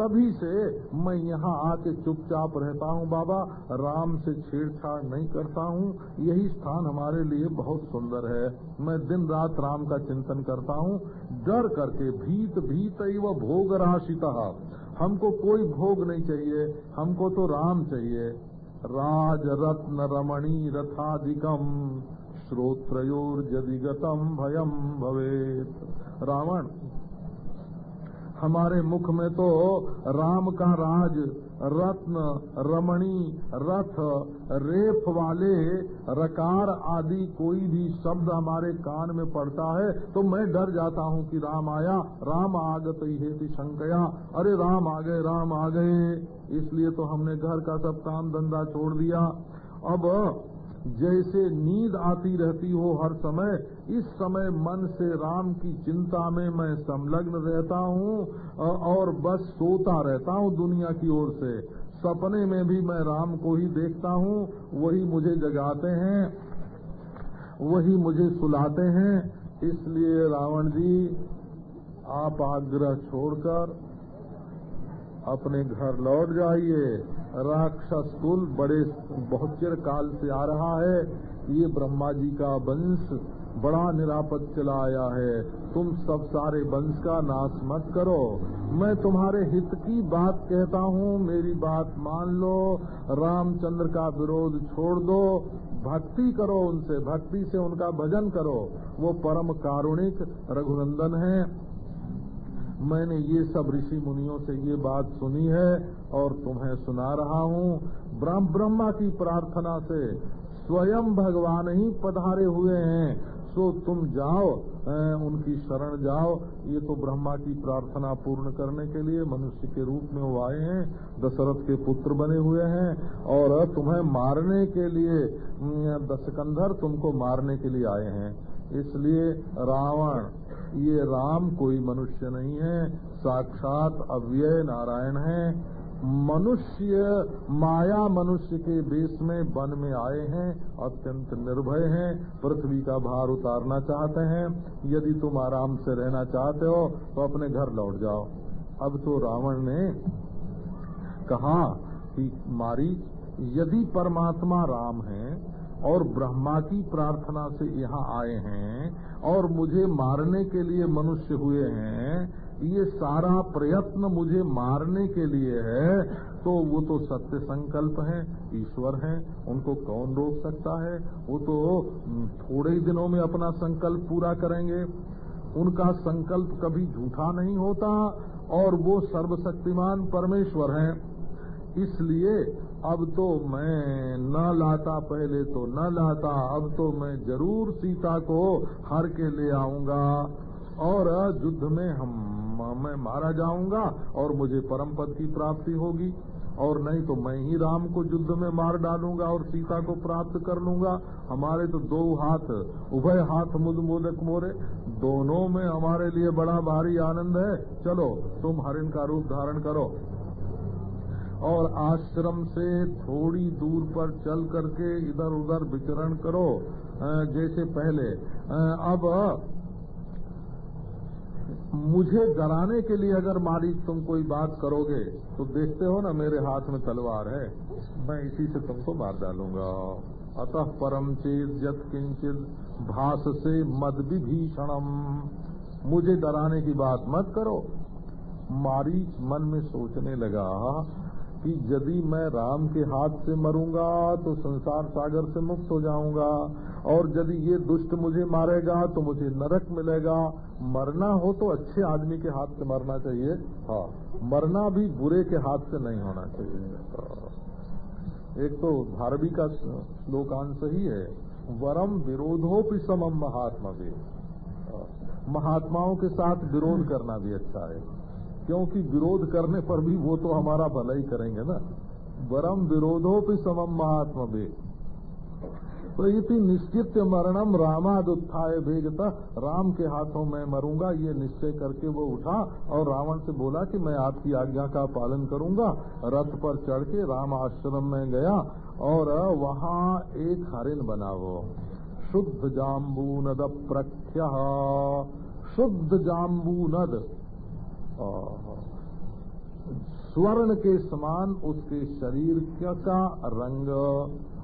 तभी से मैं यहाँ आके चुपचाप रहता हूँ बाबा। राम से छेड़छाड़ नहीं करता हूँ। यही स्थान हमारे लिए बहुत सुंदर है। मैं दिन रात राम का चिंतन करता हूँ। डर करके भीत भीत व भोग राशिता। हमको कोई भोग नहीं चाहिए। हमको तो राम चाहिए। राज रत्न रमणी रथाधिकम श्रोत्रयोर्जदिगतम भयम भवेत। रावण, हमारे मुख में तो राम का राज, रत्न, रमणी, रथ, रेफ वाले, रकार आदि कोई भी शब्द हमारे कान में पड़ता है तो मैं डर जाता हूँ कि राम आया, राम आगत हेतु शंकया अरे राम आ गए, राम आ गए। इसलिए तो हमने घर का सब काम धंधा छोड़ दिया। अब जैसे नींद आती रहती हो हर समय, इस समय मन से राम की चिंता में मैं संलग्न रहता हूँ और बस सोता रहता हूँ दुनिया की ओर से। सपने में भी मैं राम को ही देखता हूँ, वही मुझे जगाते हैं, वही मुझे सुलाते हैं। इसलिए रावण जी, आप आग्रह छोड़कर अपने घर लौट जाइए। राक्षस कुल बड़े बहुत चिर काल से आ रहा है। ये ब्रह्मा जी का वंश बड़ा निरापद चला आया है। तुम सब सारे वंश का नाश मत करो। मैं तुम्हारे हित की बात कहता हूँ। मेरी बात मान लो। रामचंद्र का विरोध छोड़ दो। भक्ति करो उनसे। भक्ति से उनका भजन करो। वो परम कारुणिक रघुनंदन है। मैंने ये सब ऋषि मुनियों से ये बात सुनी है और तुम्हें सुना रहा हूँ। ब्रह्मा की प्रार्थना से स्वयं भगवान ही पधारे हुए हैं। सो तुम जाओ उनकी शरण जाओ। ये तो ब्रह्मा की प्रार्थना पूर्ण करने के लिए मनुष्य के रूप में वो आए हैं, दशरथ के पुत्र बने हुए हैं। और तुम्हें मारने के लिए दशकंधर तुमको मारने के लिए आए हैं। इसलिए रावण ये राम कोई मनुष्य नहीं है, साक्षात अव्यय नारायण है। मनुष्य, माया मनुष्य के बेस में वन में आए हैं, अत्यंत निर्भय हैं, पृथ्वी का भार उतारना चाहते हैं। यदि तुम आराम से रहना चाहते हो तो अपने घर लौट जाओ। अब तो रावण ने कहा कि, मारी, यदि परमात्मा राम है और ब्रह्मा की प्रार्थना से यहाँ आए हैं और मुझे मारने के लिए मनुष्य हुए हैं, ये सारा प्रयत्न मुझे मारने के लिए है तो वो तो सत्य संकल्प है, ईश्वर है, उनको कौन रोक सकता है? वो तो थोड़े ही दिनों में अपना संकल्प पूरा करेंगे। उनका संकल्प कभी झूठा नहीं होता, और वो सर्वशक्तिमान परमेश्वर हैं। इसलिए अब तो मैं न लाता पहले तो न लाता, अब तो मैं ज़रूर सीता को हर के ले आऊँगा। और युद्ध में हम, मैं मारा जाऊँगा और मुझे परम पद की प्राप्ति होगी। और नहीं तो मैं ही राम को युद्ध में मार डालूँगा और सीता को प्राप्त कर लूँगा। हमारे तो दो हाथ, उभय हाथ मुद मोदक मोरे। दोनों में हमारे लिए बड़ा भारी आनंद है। चलो, तुम हरिण का रूप धारण करो। और आश्रम से थोड़ी दूर पर चल करके इधर उधर विचरण करो जैसे पहले। अब मुझे डराने के लिए अगर मारी तुम कोई बात करोगे तो देखते हो ना मेरे हाथ में तलवार है। मैं इसी से तुमको मार डालूँगा। अतः परम चेत यत किंचित भास से मद विभीषणम। मुझे डराने की बात मत करो। मारी मन में सोचने लगा कि यदि मैं राम के हाथ से मरूँगा तो संसार सागर से मुक्त हो जाऊँगा। और यदि ये दुष्ट मुझे मारेगा तो मुझे नरक मिलेगा। मरना हो तो अच्छे आदमी के हाथ से मरना चाहिए। हाँ मरना भी बुरे के हाथ से नहीं होना चाहिए। एक तो भारवी का श्लोकांश ही है, वरम विरोधोपि समम महात्मा भी। महात्माओं के साथ विरोध करना भी अच्छा है। क्योंकि विरोध करने पर भी वो तो हमारा भला ही करेंगे ना। वरम विरोधो भी समम महात्मा वे तो निश्चित मरणम रामाद उत्थाय भेजता, राम के हाथों में मरूँगा, ये निश्चय करके वो उठा और रावण से बोला कि मैं आपकी आज्ञा का पालन करूँगा। रथ पर चढ़ के राम आश्रम में गया और वहाँ एक हरिण बना वो। शुद्ध जाम्बू नद प्रख्या। शुद्ध जाम्बू नद स्वर्ण के समान उसके शरीर का रंग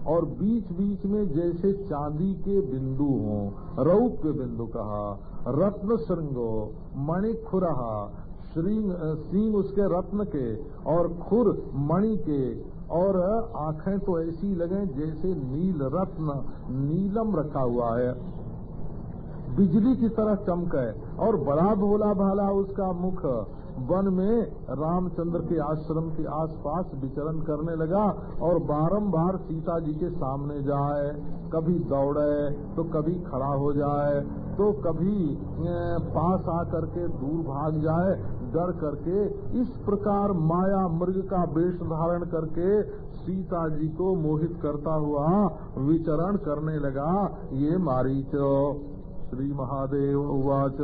और बीच बीच में जैसे चांदी के बिंदु हों रौप के बिंदु कहा, रत्न श्रृंगो, मणि खुरहा सिंह उसके रत्न के और खुर मणि के और आँखें तो ऐसी लगे जैसे नील रत्न, नीलम रखा हुआ है। बिजली की तरह चमके और बड़ा भोला भाला उसका मुख वन में रामचंद्र के आश्रम के आसपास विचरण करने लगा और बारंबार सीता जी के सामने जाए। कभी दौड़े तो कभी खड़ा हो जाए तो कभी पास आकर के दूर भाग जाए, डर करके इस प्रकार माया मृग का वेश धारण करके सीता जी को मोहित करता हुआ विचरण करने लगा, ये मारीच श्री महादेव उवाच।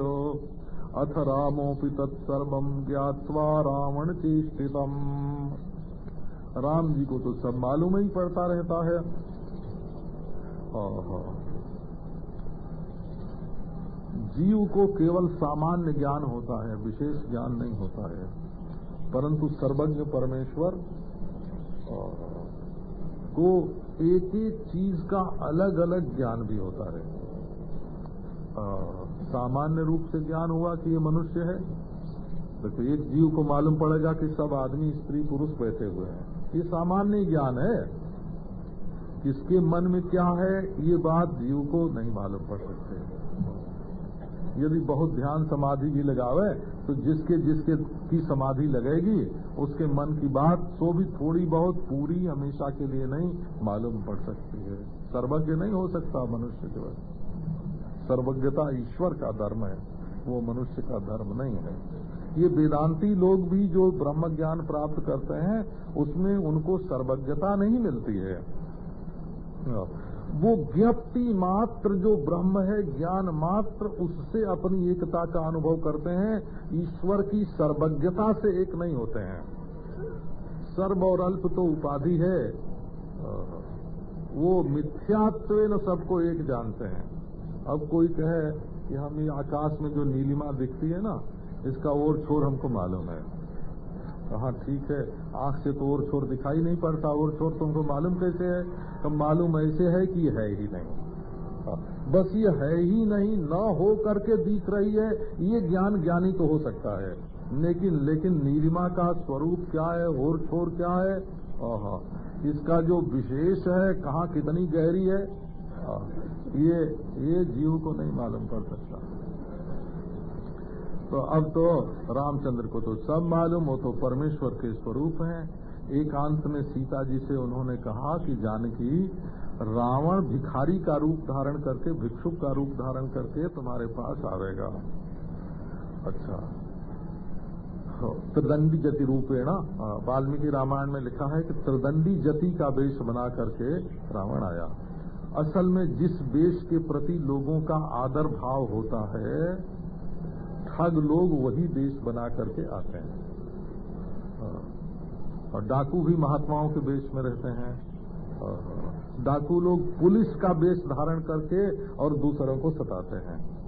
अथ रामोपि तत्सर्व ज्ञावा रावण चेष्टितम राम जी को तो सब मालूम ही पड़ता रहता है। जीव को केवल सामान्य ज्ञान होता है, विशेष ज्ञान नहीं होता है। परंतु सर्वज्ञ परमेश्वर को एक एक चीज़ का अलग अलग ज्ञान भी होता है। सामान्य रूप से ज्ञान हुआ कि ये मनुष्य है। देखो, एक जीव को मालूम पड़ेगा कि सब आदमी, स्त्री, पुरुष बैठे हुए हैं। ये सामान्य ज्ञान है। किसके मन में क्या है, ये बात जीव को नहीं मालूम पड़ सकते। यदि बहुत ध्यान समाधि भी लगावे तो जिसके जिसके की समाधि लगेगी, उसके मन की बात, सो भी थोड़ी बहुत पूरी हमेशा के लिए नहीं मालूम पड़ सकती है। सर्वज्ञ नहीं हो सकता मनुष्य के वजह सर्वज्ञता ईश्वर का धर्म है, वो मनुष्य का धर्म नहीं है। ये वेदांती लोग भी जो ब्रह्म ज्ञान प्राप्त करते हैं, उसमें उनको सर्वज्ञता नहीं मिलती है। वो ज्ञप्ति मात्र जो ब्रह्म है, ज्ञान मात्र, उससे अपनी एकता का अनुभव करते हैं, ईश्वर की सर्वज्ञता से एक नहीं होते हैं। सर्व और अल्प तो उपाधि है। वो मिथ्यात्व सबको एक जानते हैं। अब कोई कहे कि हम ये आकाश में जो नीलिमा दिखती है ना, इसका और छोर हमको मालूम है। कहा, ठीक है, आँख से तो और छोर दिखाई नहीं पड़ता, और छोर तुमको मालूम कैसे है? तो मालूम ऐसे है कि है ही नहीं। बस ये है ही नहीं, न हो करके दिख रही है, ये ज्ञान ज्ञानी तो हो सकता है। लेकिन लेकिन नीलिमा का स्वरूप क्या है, और छोर क्या है? इसका जो विशेष है, कहाँ कितनी गहरी है ये ये जीव को नहीं मालूम कर सकता। तो अब तो रामचंद्र को तो सब मालूम हो तो परमेश्वर के स्वरूप हैं। एकांत में सीता जी से उन्होंने कहा कि जानकी, रावण भिखारी का रूप धारण करके, भिक्षुक का रूप धारण करके तुम्हारे पास आवेगा। अच्छा। त्रिदंडी जति रूपेण वाल्मीकि रामायण में लिखा है कि त्रिदंडी जति का वेश बना करके रावण आया। असल में जिस देश के प्रति लोगों का आदर भाव होता है, ठग लोग वही देश बना करके आते हैं। और डाकू भी महात्माओं के वेश में रहते हैं। डाकू लोग पुलिस का वेश धारण करके और दूसरों को सताते हैं।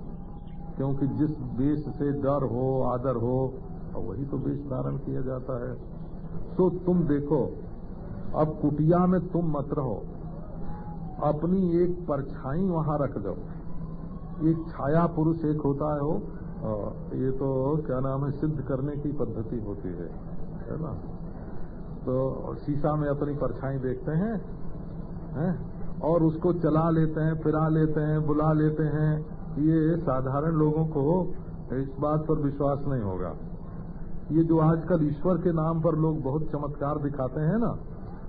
क्योंकि जिस वेश से डर हो, आदर हो वही तो वेश धारण किया जाता है। तो तुम देखो, अब कुटिया में तुम मत रहो। अपनी एक परछाई वहाँ रख दो। एक छाया पुरुष एक होता है वो ये तो क्या नाम है, सिद्ध करने की पद्धति होती है है ना? तो शीशा में अपनी परछाई देखते हैं हैं? और उसको चला लेते हैं, फिरा लेते हैं, बुला लेते हैं। ये साधारण लोगों को इस बात पर विश्वास नहीं होगा। ये जो आजकल ईश्वर के नाम पर लोग बहुत चमत्कार दिखाते हैं ना,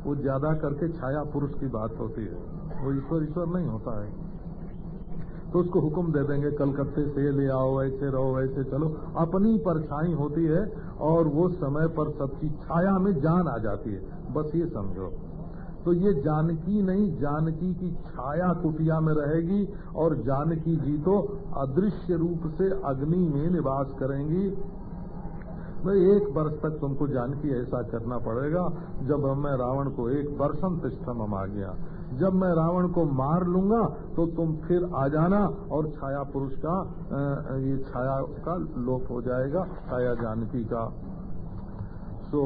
वो ज़्यादा करके छाया पुरुष की बात होती है। वो ईश्वर ईश्वर नहीं होता है। तो उसको हुक्म दे देंगे, कलकत्ते से ले आओ, ऐसे रहो, ऐसे चलो। अपनी परछाई होती है और वो समय पर सबकी छाया में जान आ जाती है। बस ये समझो। तो ये जानकी नहीं, जानकी की छाया कुटिया में रहेगी और जानकी जी तो अदृश्य रूप से अग्नि में निवास करेंगी। भाई एक वर्ष तक तुमको जानकी ऐसा करना पड़ेगा, जब मैं रावण को एक वर्षम तिष्ठम आ गया। जब मैं रावण को मार लूँगा तो तुम फिर आ जाना और छाया पुरुष का ये छाया का लोप हो जाएगा, छाया जानकी का। सो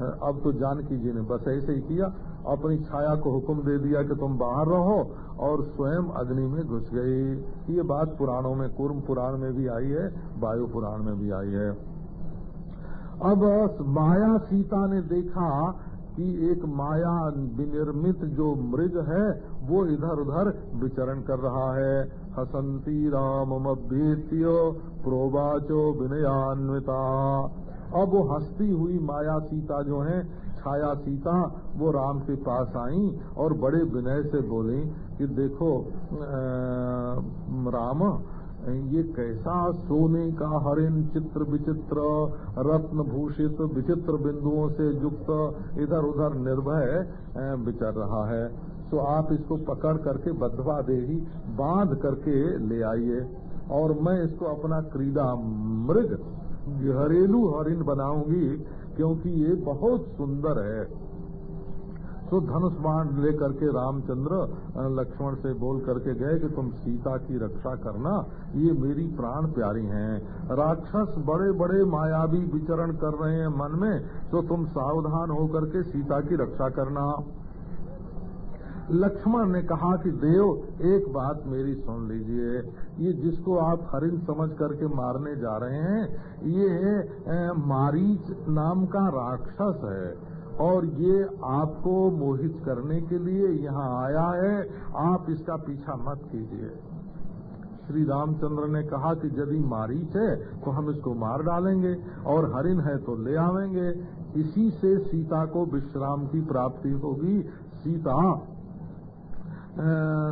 अब तो जानकी जी ने बस ऐसे ही किया। अपनी छाया को हुक्म दे दिया कि तुम बाहर रहो और स्वयं अग्नि में घुस गई ये बात पुराणों में, कुर्म पुराण में भी आई है, वायु पुराण में भी आई है। अब माया सीता ने देखा कि एक माया विनिर्मित जो मृग है वो इधर उधर विचरण कर रहा है। हसंती राम अभ्येत्य प्रोवाचो विनयान्विता। अब वो हंसती हुई माया सीता जो है छाया सीता वो राम के पास आई और बड़े विनय से बोली कि देखो आ, राम ये कैसा सोने का हरिण चित्र विचित्र रत्न भूषित विचित्र बिंदुओं से युक्त इधर उधर निर्भय विचर रहा है। तो आप इसको पकड़ करके बधवा देही बाँध करके ले आइए। और मैं इसको अपना क्रीड़ा मृग, घरेलू हरिण बनाऊँगी, क्योंकि ये बहुत सुंदर है। तो धनुष बाण लेकर के रामचंद्र लक्ष्मण से बोल करके गए कि तुम सीता की रक्षा करना, ये मेरी प्राण प्यारी हैं। राक्षस बड़े बड़े मायावी विचरण कर रहे हैं मन में तो तुम सावधान होकर के सीता की रक्षा करना। लक्ष्मण ने कहा कि देव, एक बात मेरी सुन लीजिए, ये जिसको आप हरिण समझ करके मारने जा रहे हैं, ये मारीच नाम का राक्षस है। और ये आपको मोहित करने के लिए यहाँ आया है। आप इसका पीछा मत कीजिए। श्री रामचंद्र ने कहा कि यदि मारीच है तो हम इसको मार डालेंगे और हरिन है तो ले आवेंगे। इसी से सीता को विश्राम की प्राप्ति होगी। सीता आ,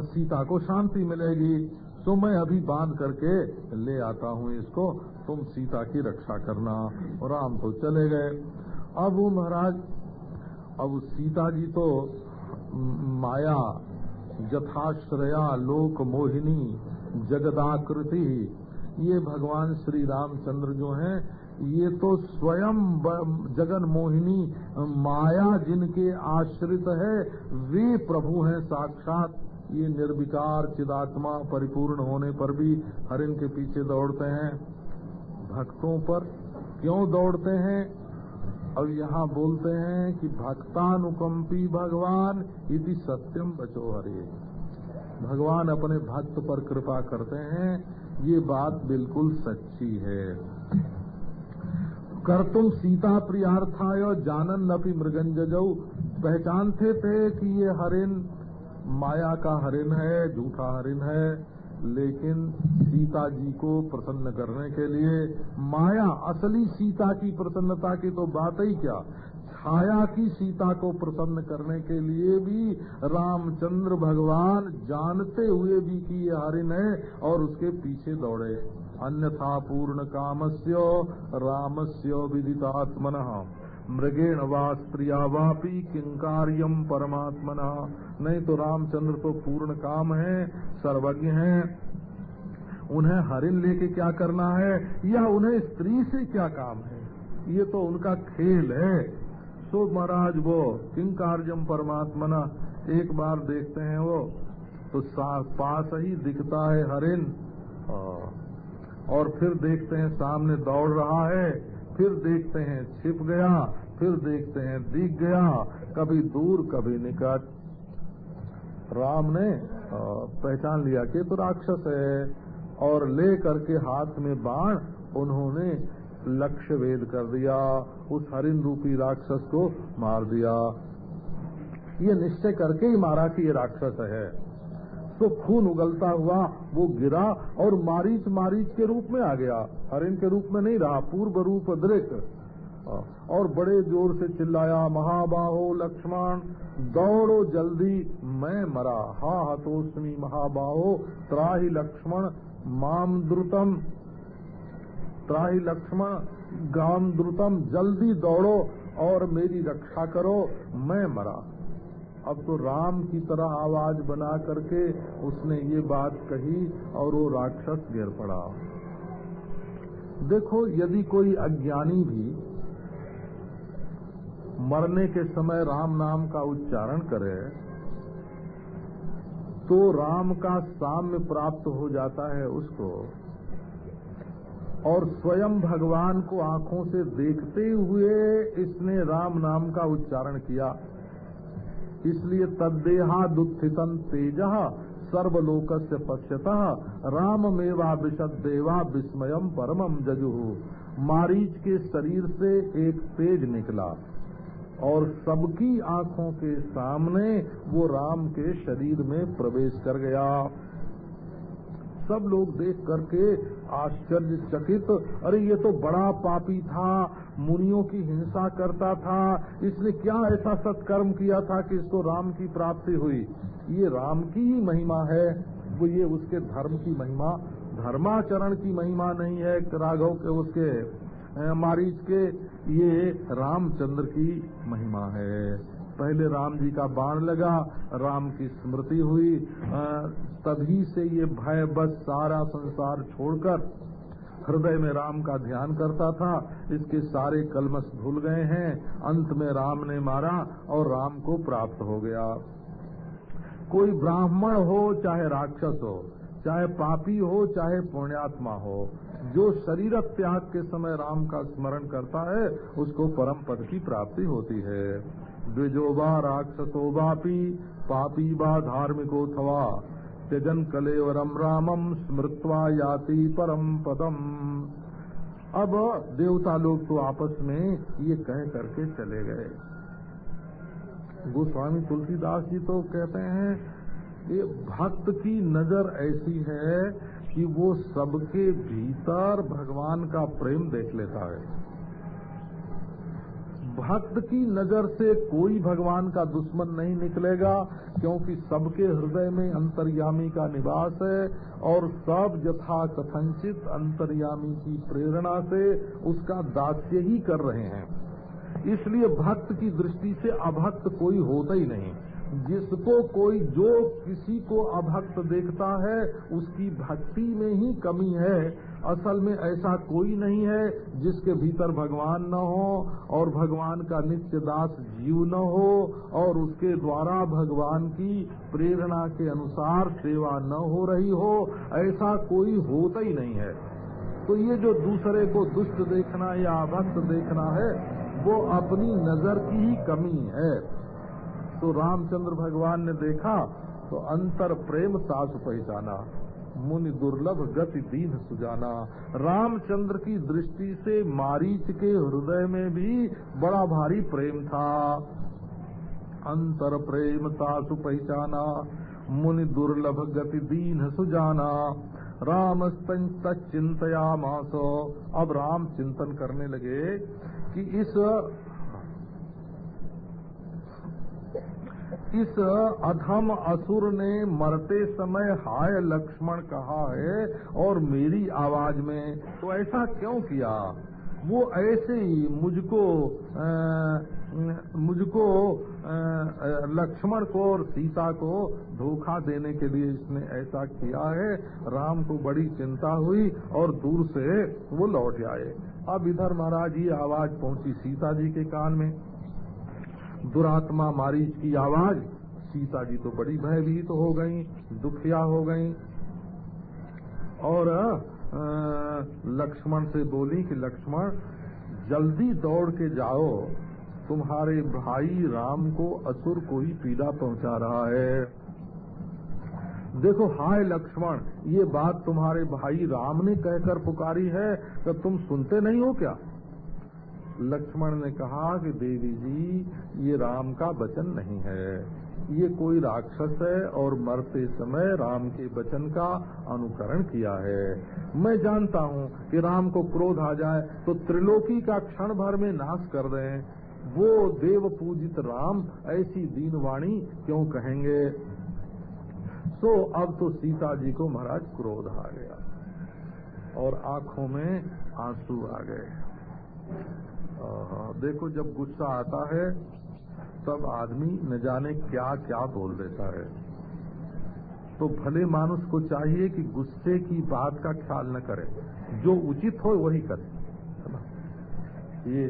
सीता को शांति मिलेगी। तो मैं अभी बाँध करके ले आता हूँ इसको। तुम सीता की रक्षा करना। और राम तो चले गए। अब वो महाराज अब सीता जी तो माया जथाश्रया लोक मोहिनी जगदाकृति। ये भगवान श्री रामचंद्र जो हैं, ये तो स्वयं जगन मोहिनी, माया जिनके आश्रित है, वे प्रभु हैं साक्षात। ये निर्विकार चिदात्मा परिपूर्ण होने पर भी हरिन के पीछे दौड़ते हैं। भक्तों पर क्यों दौड़ते हैं? और यहाँ बोलते हैं कि भक्तानुकंपी भगवान इति सत्यम बचो हरे। भगवान अपने भक्त पर कृपा करते हैं, ये बात बिल्कुल सच्ची है। कर तुम सीता प्रियार्थाय, जानन नपी मृगंजऊ पहचानते थे कि ये हरिन माया का हरिन है, झूठा हरिन है। लेकिन सीता जी को प्रसन्न करने के लिए माया, असली सीता की प्रसन्नता की तो बात ही क्या? छाया की सीता को प्रसन्न करने के लिए भी रामचंद्र भगवान जानते हुए भी कि ये हरिन है और उसके पीछे दौड़े। अन्यथा पूर्ण कामस्य रामस्य विदितात्मन। मृगेण वा स्त्रिया वापी किंकार्यम परमात्मना? नहीं तो रामचंद्र तो पूर्ण काम है, सर्वज्ञ है। उन्हें हरिन लेके क्या करना है? या उन्हें स्त्री से क्या काम है? ये तो उनका खेल है। सो महाराज वो किंकार्यम परमात्मना? एक बार देखते हैं वो। तो पास ही दिखता है हरिन और फिर देखते हैं सामने दौड़ रहा है। फिर देखते हैं छिप गया। फिर देखते हैं, दिख गया, कभी दूर, कभी निकट। राम ने पहचान लिया कि तो राक्षस है, और ले करके हाथ में बाण, उन्होंने लक्ष्य वेद कर दिया, उस हरिन रूपी राक्षस को मार दिया। ये निश्चय करके ही मारा कि ये राक्षस है। तो खून उगलता हुआ, वो गिरा, और मारीच मारीच के रूप में आ गया। हरिन के रूप में नहीं रहा, पूर्व रूप दृक और बड़े ज़ोर से चिल्लाया, महाबाहो लक्ष्मण, दौड़ो जल्दी, मैं मरा। हा हतोस्मी महाबाहो, त्राही लक्ष्मण माम द्रुतम त्राही लक्ष्मण गाम द्रुतम जल्दी दौड़ो और मेरी रक्षा करो, मैं मरा। अब तो राम की तरह आवाज़ बना करके उसने ये बात कही और वो राक्षस गिर पड़ा। देखो, यदि कोई अज्ञानी भी मरने के समय राम नाम का उच्चारण करे तो राम का साम्य प्राप्त हो जाता है उसको। और स्वयं भगवान को आँखों से देखते हुए इसने राम नाम का उच्चारण किया। इसलिए तद्देहा दुत्थितन तेज सर्वलोक से पश्यता राम मेवा विशद देवा विस्मयम परमम जजुहु मारीच के शरीर से एक तेज निकला। और सबकी आँखों के सामने वो राम के शरीर में प्रवेश कर गया। सब लोग देख करके आश्चर्यचकित, अरे, ये तो बड़ा पापी था, मुनियों की हिंसा करता था, इसने क्या ऐसा सत्कर्म किया था कि इसको राम की प्राप्ति हुई? ये राम की ही महिमा है, वो ये उसके धर्म की महिमा, धर्माचरण की महिमा नहीं है राघव के उसके मारीच के, ये रामचंद्र की महिमा है। पहले राम जी का बाण लगा, राम की स्मृति हुई तभी से ये भय बस सारा संसार छोड़कर हृदय में राम का ध्यान करता था। इसके सारे कलमस भूल गए हैं। अंत में राम ने मारा और राम को प्राप्त हो गया। कोई ब्राह्मण हो, चाहे राक्षस हो चाहे पापी हो, चाहे पुण्यात्मा हो, जो शरीर त्याग के समय राम का स्मरण करता है, उसको परम पद की प्राप्ति होती है। द्विजोबा राक्षसो बापी पापी बा धार्मिको थवा। त्यजन कलेवरम रामम स्मृत्वा याति परम पदम। अब देवता लोग तो आपस में ये कह करके चले गए। गोस्वामी तुलसीदास जी तो कहते हैं ये भक्त की नज़र ऐसी है कि वो सबके भीतर भगवान का प्रेम देख लेता है। भक्त की नज़र से कोई भगवान का दुश्मन नहीं निकलेगा, क्योंकि सबके हृदय में अंतर्यामी का निवास है और सब यथा कथनचित अंतर्यामी की प्रेरणा से उसका दास्य ही कर रहे हैं। इसलिए भक्त की दृष्टि से अभक्त कोई होता ही नहीं। जिसको कोई जो किसी को अभक्त देखता है, उसकी भक्ति में ही कमी है। असल में ऐसा कोई नहीं है जिसके भीतर भगवान न हो और भगवान का नित्य दास जीव न हो और उसके द्वारा भगवान की प्रेरणा के अनुसार सेवा न हो रही हो। ऐसा कोई होता ही नहीं है। तो ये जो दूसरे को दुष्ट देखना या अभक्त देखना है, वो अपनी नज़र की ही कमी है। तो रामचंद्र भगवान ने देखा तो अंतर प्रेम सास पहचाना मुनि दुर्लभ गति दीन सुजाना। रामचंद्र की दृष्टि से मारीच के हृदय में भी बड़ा भारी प्रेम था। अंतर प्रेम तासु पहचाना मुनि दुर्लभ गति दीन सुजाना। राम चिंतया मासो अब राम चिंतन करने लगे कि इस इस अधम असुर ने मरते समय हाय लक्ष्मण कहा है और मेरी आवाज़ में तो ऐसा क्यों किया? वो ऐसे ही मुझको मुझको लक्ष्मण को और सीता को धोखा देने के लिए इसने ऐसा किया है। राम को बड़ी चिंता हुई और दूर से वो लौट आए। अब इधर महाराज ये आवाज़ पहुँची सीता जी के कान में। दुरात्मा मारीच की आवाज़। सीता जी तो बड़ी भयभीत हो गई, दुखिया हो गई। और लक्ष्मण से बोली कि लक्ष्मण, जल्दी दौड़ के जाओ। तुम्हारे भाई राम को असुर को ही पीड़ा पहुँचा रहा है। देखो, हाय लक्ष्मण, ये बात तुम्हारे भाई राम ने कहकर पुकारी है तो तुम सुनते नहीं हो क्या? लक्ष्मण ने कहा कि देवी जी, ये राम का वचन नहीं है। ये कोई राक्षस है और मरते समय राम के वचन का अनुकरण किया है। मैं जानता हूँ कि राम को क्रोध आ जाए तो त्रिलोकी का क्षण भर में नाश कर दें। वो देव पूजित राम ऐसी दीनवाणी क्यों कहेंगे? सो अब तो सीता जी को महाराज क्रोध आ गया और आँखों में आँसू आ गए। देखो जब गुस्सा आता है, तब आदमी न जाने क्या क्या बोल देता है। तो भले मानुष को चाहिए कि गुस्से की बात का ख्याल न करे, जो उचित हो वही करे। ये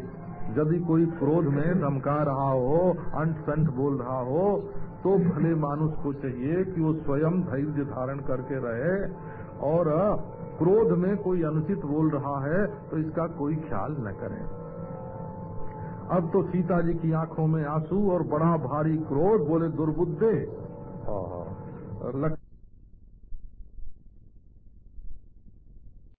यदि कोई क्रोध में धमका रहा हो अंट संट बोल रहा हो तो भले मानुष को चाहिए कि वो स्वयं धैर्य धारण करके रहे, और क्रोध में कोई अनुचित बोल रहा है तो इसका कोई ख्याल न करे। अब तो सीता जी की आँखों में आँसू और बड़ा भारी क्रोध बोले दुर्बुद्धे।